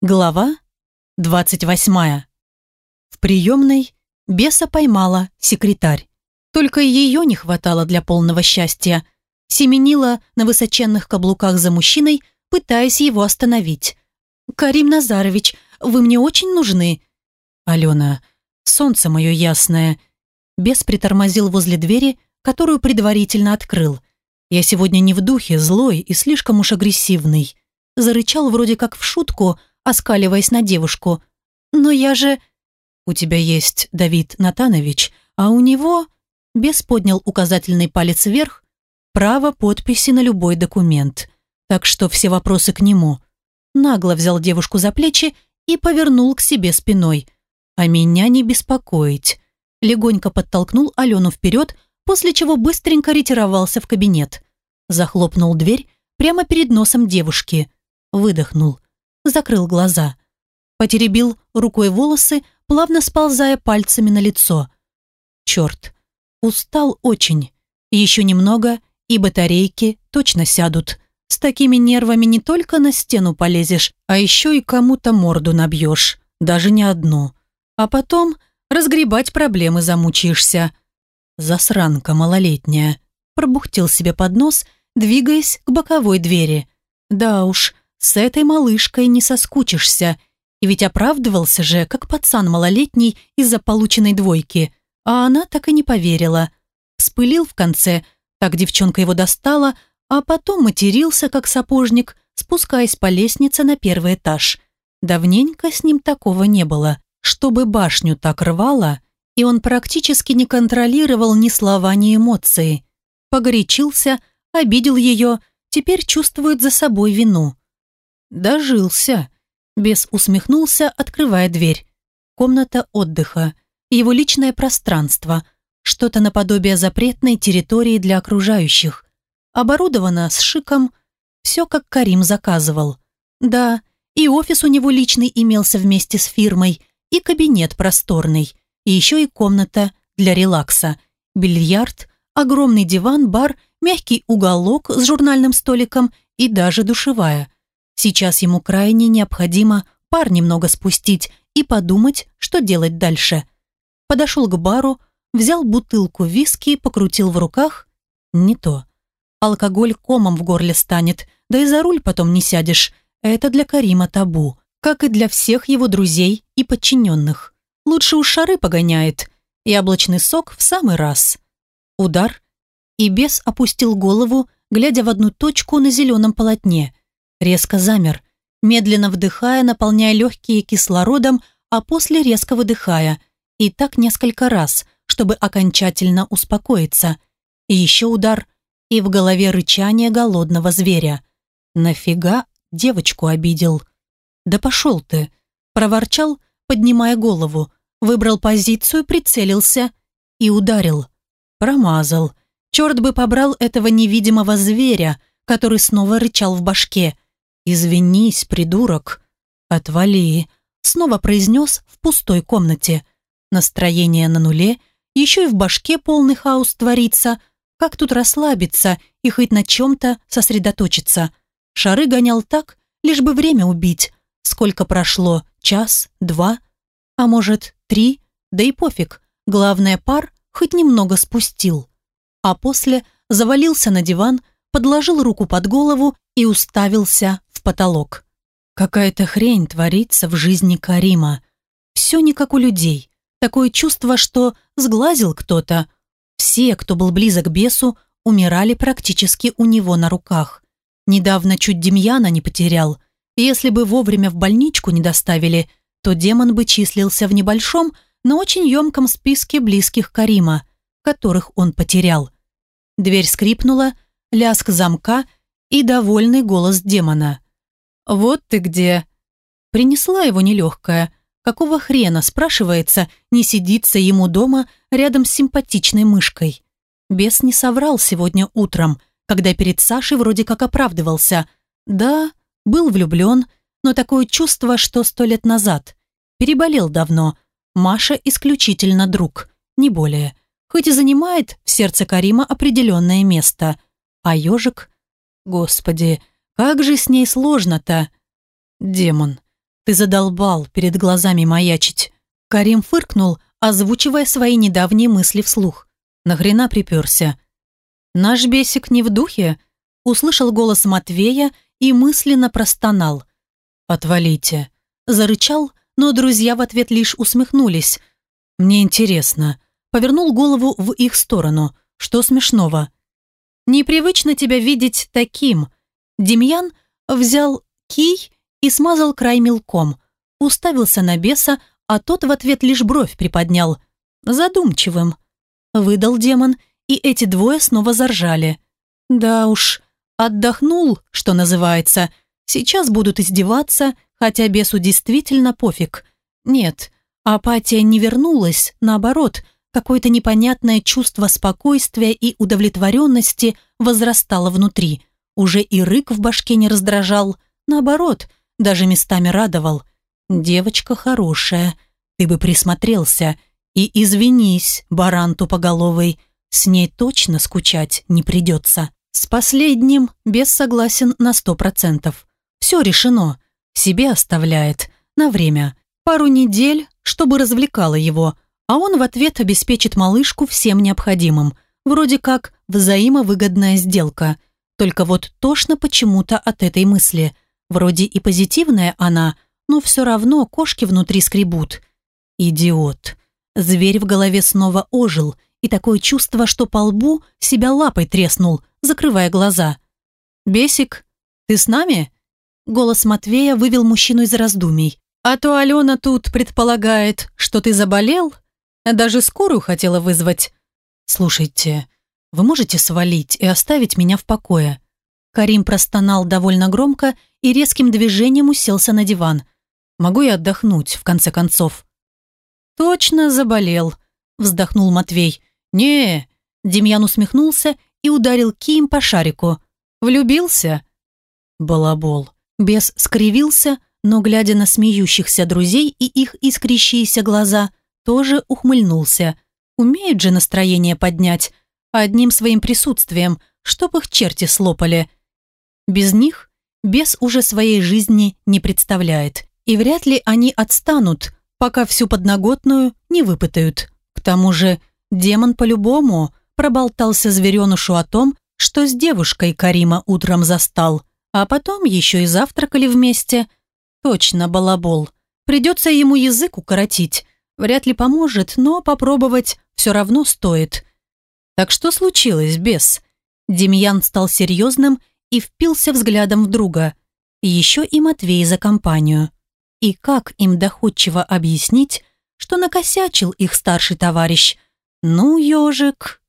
Глава 28. В приемной беса поймала секретарь. Только ее не хватало для полного счастья. Семенила на высоченных каблуках за мужчиной, пытаясь его остановить. «Карим Назарович, вы мне очень нужны». «Алена, солнце мое ясное». Бес притормозил возле двери, которую предварительно открыл. «Я сегодня не в духе, злой и слишком уж агрессивный». Зарычал вроде как в шутку, оскаливаясь на девушку. «Но я же...» «У тебя есть Давид Натанович, а у него...» Бес поднял указательный палец вверх. «Право подписи на любой документ. Так что все вопросы к нему». Нагло взял девушку за плечи и повернул к себе спиной. «А меня не беспокоить». Легонько подтолкнул Алену вперед, после чего быстренько ретировался в кабинет. Захлопнул дверь прямо перед носом девушки. Выдохнул закрыл глаза. Потеребил рукой волосы, плавно сползая пальцами на лицо. Черт, устал очень. Еще немного, и батарейки точно сядут. С такими нервами не только на стену полезешь, а еще и кому-то морду набьешь. Даже не одну. А потом разгребать проблемы замучишься. Засранка малолетняя. Пробухтел себе под нос, двигаясь к боковой двери. Да уж, с этой малышкой не соскучишься. И ведь оправдывался же, как пацан малолетний из-за полученной двойки. А она так и не поверила. Вспылил в конце, так девчонка его достала, а потом матерился, как сапожник, спускаясь по лестнице на первый этаж. Давненько с ним такого не было. Чтобы башню так рвало, и он практически не контролировал ни слова, ни эмоции. Погорячился, обидел ее, теперь чувствует за собой вину. «Дожился», – бес усмехнулся, открывая дверь. Комната отдыха, его личное пространство, что-то наподобие запретной территории для окружающих. Оборудовано с шиком, все как Карим заказывал. Да, и офис у него личный имелся вместе с фирмой, и кабинет просторный, и еще и комната для релакса, бильярд, огромный диван, бар, мягкий уголок с журнальным столиком и даже душевая – Сейчас ему крайне необходимо пар немного спустить и подумать, что делать дальше. Подошел к бару, взял бутылку виски, покрутил в руках. Не то. Алкоголь комом в горле станет, да и за руль потом не сядешь. Это для Карима табу, как и для всех его друзей и подчиненных. Лучше у шары погоняет. Яблочный сок в самый раз. Удар. И бес опустил голову, глядя в одну точку на зеленом полотне резко замер, медленно вдыхая, наполняя легкие кислородом, а после резко выдыхая. И так несколько раз, чтобы окончательно успокоиться. И еще удар, и в голове рычание голодного зверя. «Нафига девочку обидел?» «Да пошел ты!» – проворчал, поднимая голову, выбрал позицию, прицелился и ударил. Промазал. Черт бы побрал этого невидимого зверя, который снова рычал в башке – «Извинись, придурок!» «Отвали!» Снова произнес в пустой комнате. Настроение на нуле, еще и в башке полный хаос творится. Как тут расслабиться и хоть на чем-то сосредоточиться? Шары гонял так, лишь бы время убить. Сколько прошло? Час? Два? А может, три? Да и пофиг. Главное, пар хоть немного спустил. А после завалился на диван, подложил руку под голову и уставился потолок. Какая-то хрень творится в жизни Карима. Все не как у людей. Такое чувство, что сглазил кто-то. Все, кто был близок к бесу, умирали практически у него на руках. Недавно чуть Демьяна не потерял. Если бы вовремя в больничку не доставили, то демон бы числился в небольшом, но очень емком списке близких Карима, которых он потерял. Дверь скрипнула, лязг замка и довольный голос демона. «Вот ты где!» Принесла его нелегкая. Какого хрена, спрашивается, не сидится ему дома рядом с симпатичной мышкой? Бес не соврал сегодня утром, когда перед Сашей вроде как оправдывался. Да, был влюблен, но такое чувство, что сто лет назад. Переболел давно. Маша исключительно друг, не более. Хоть и занимает в сердце Карима определенное место. А ежик... Господи, как же с ней сложно-то? Демон, Ты задолбал перед глазами маячить. Карим фыркнул, озвучивая свои недавние мысли вслух. Нахрена приперся? Наш бесик не в духе? Услышал голос Матвея и мысленно простонал. «Отвалите!» Зарычал, но друзья в ответ лишь усмехнулись. «Мне интересно». Повернул голову в их сторону. «Что смешного?» «Непривычно тебя видеть таким». Демьян взял кий и смазал край мелком. Уставился на беса, а тот в ответ лишь бровь приподнял. Задумчивым. Выдал демон, и эти двое снова заржали. Да уж, отдохнул, что называется. Сейчас будут издеваться, хотя бесу действительно пофиг. Нет, апатия не вернулась, наоборот, какое-то непонятное чувство спокойствия и удовлетворенности возрастало внутри. Уже и рык в башке не раздражал, наоборот, даже местами радовал. Девочка хорошая, ты бы присмотрелся. И извинись, баран тупоголовый, с ней точно скучать не придется. С последним без согласен на сто процентов. Все решено. Себе оставляет. На время. Пару недель, чтобы развлекало его. А он в ответ обеспечит малышку всем необходимым. Вроде как взаимовыгодная сделка. Только вот тошно почему-то от этой мысли. Вроде и позитивная она, но все равно кошки внутри скребут. Идиот. Зверь в голове снова ожил, и такое чувство, что по лбу себя лапой треснул, закрывая глаза. «Бесик, ты с нами?» Голос Матвея вывел мужчину из раздумий. «А то Алена тут предполагает, что ты заболел? Даже скорую хотела вызвать». «Слушайте, вы можете свалить и оставить меня в покое?» Карим простонал довольно громко и резким движением уселся на диван. «Могу я отдохнуть, в конце концов?» «Точно заболел», – вздохнул Матвей. не Демьян усмехнулся и ударил кием по шарику. «Влюбился?» «Балабол», Бес скривился, но, глядя на смеющихся друзей и их искрящиеся глаза, тоже ухмыльнулся. Умеют же настроение поднять. Одним своим присутствием, чтоб их черти слопали. Без них бес уже своей жизни не представляет. И вряд ли они отстанут, пока всю подноготную не выпытают. К тому же демон по-любому проболтался зверенышу о том, что с девушкой Карима утром застал. А потом еще и завтракали вместе. Точно балабол. Придется ему язык укоротить. Вряд ли поможет, но попробовать все равно стоит. Так что случилось, бес? Демьян стал серьезным и впился взглядом в друга. Еще и Матвей за компанию. И как им доходчиво объяснить, что накосячил их старший товарищ? Ну, ежик,